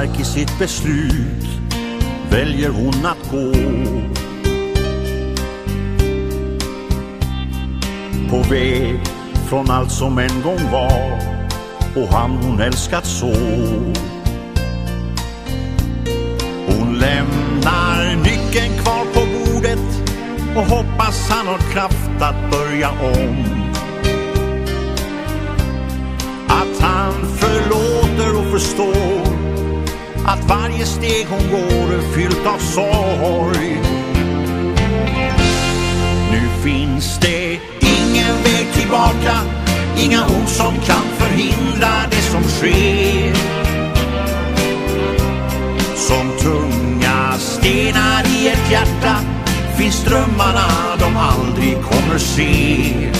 stark i sitt beslut väljer hon att gå. På väg från allt som en gång var och han hon älskat så. Hon lämnar nyckeln kvar på bordet och hoppas han har kraft att börja om. Att han förlåter och förstår att varje steg hon går är fyllt av sorg. Nu finns det ingen väg tillbaka, inga ord som kan förhindra det som sker. Som tunga stenar i ett hjärta finns drömmarna de aldrig kommer se.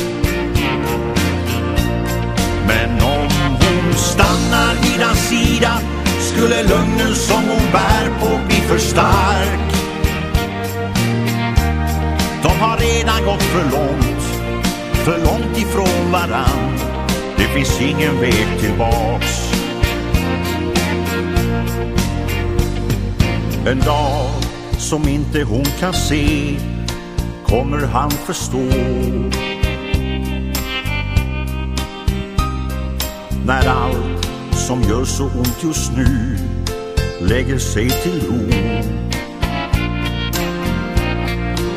Har gått för långt, för långt ifrån varann. Det finns ingen väg tillbaks. En dag som inte hon kan se kommer han förstå. När allt som gör så ont just nu lägger sig till ro.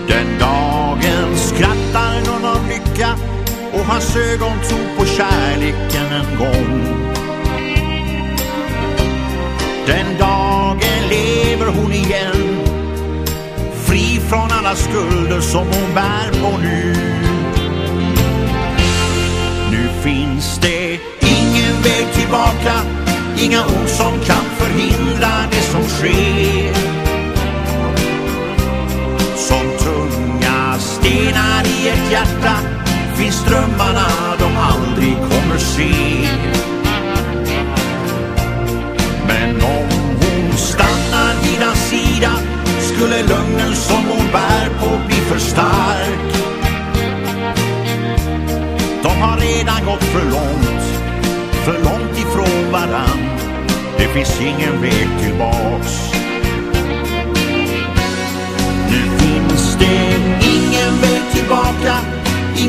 Den dagen skrattar någon av lycka och hans ögon tror på kärleken en gång. Den dagen lever hon igen fri från alla skulder som hon bär på nu. Nu finns det ingen väg tillbaka, inga ord som i ett hjärta finns drömmarna de aldrig kommer se. Men om hon stannar vid hans sida skulle lögnen som hon bär på bli för stark. De har redan gått för långt, för långt ifrån varann. Det finns ingen väg tillbaks. Nu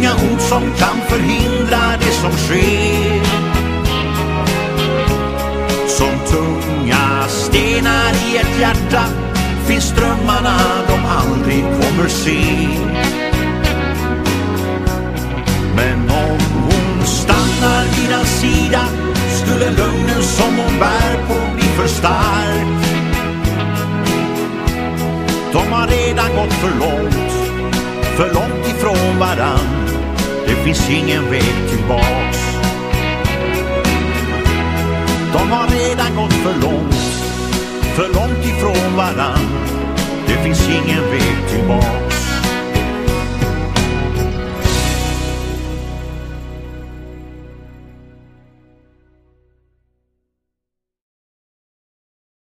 inga ord som kan förhindra det som sker. Som tunga stenar i ett hjärta finns drömmarna de aldrig kommer se. Men om hon stannar vid hans sida skulle lögnen som hon bär på bli för stark. De har redan gått för långt, för långt ifrån varann. Det finns ingen väg tillbaks. De har redan gått för långt, för långt ifrån varann. Det finns ingen väg tillbaks.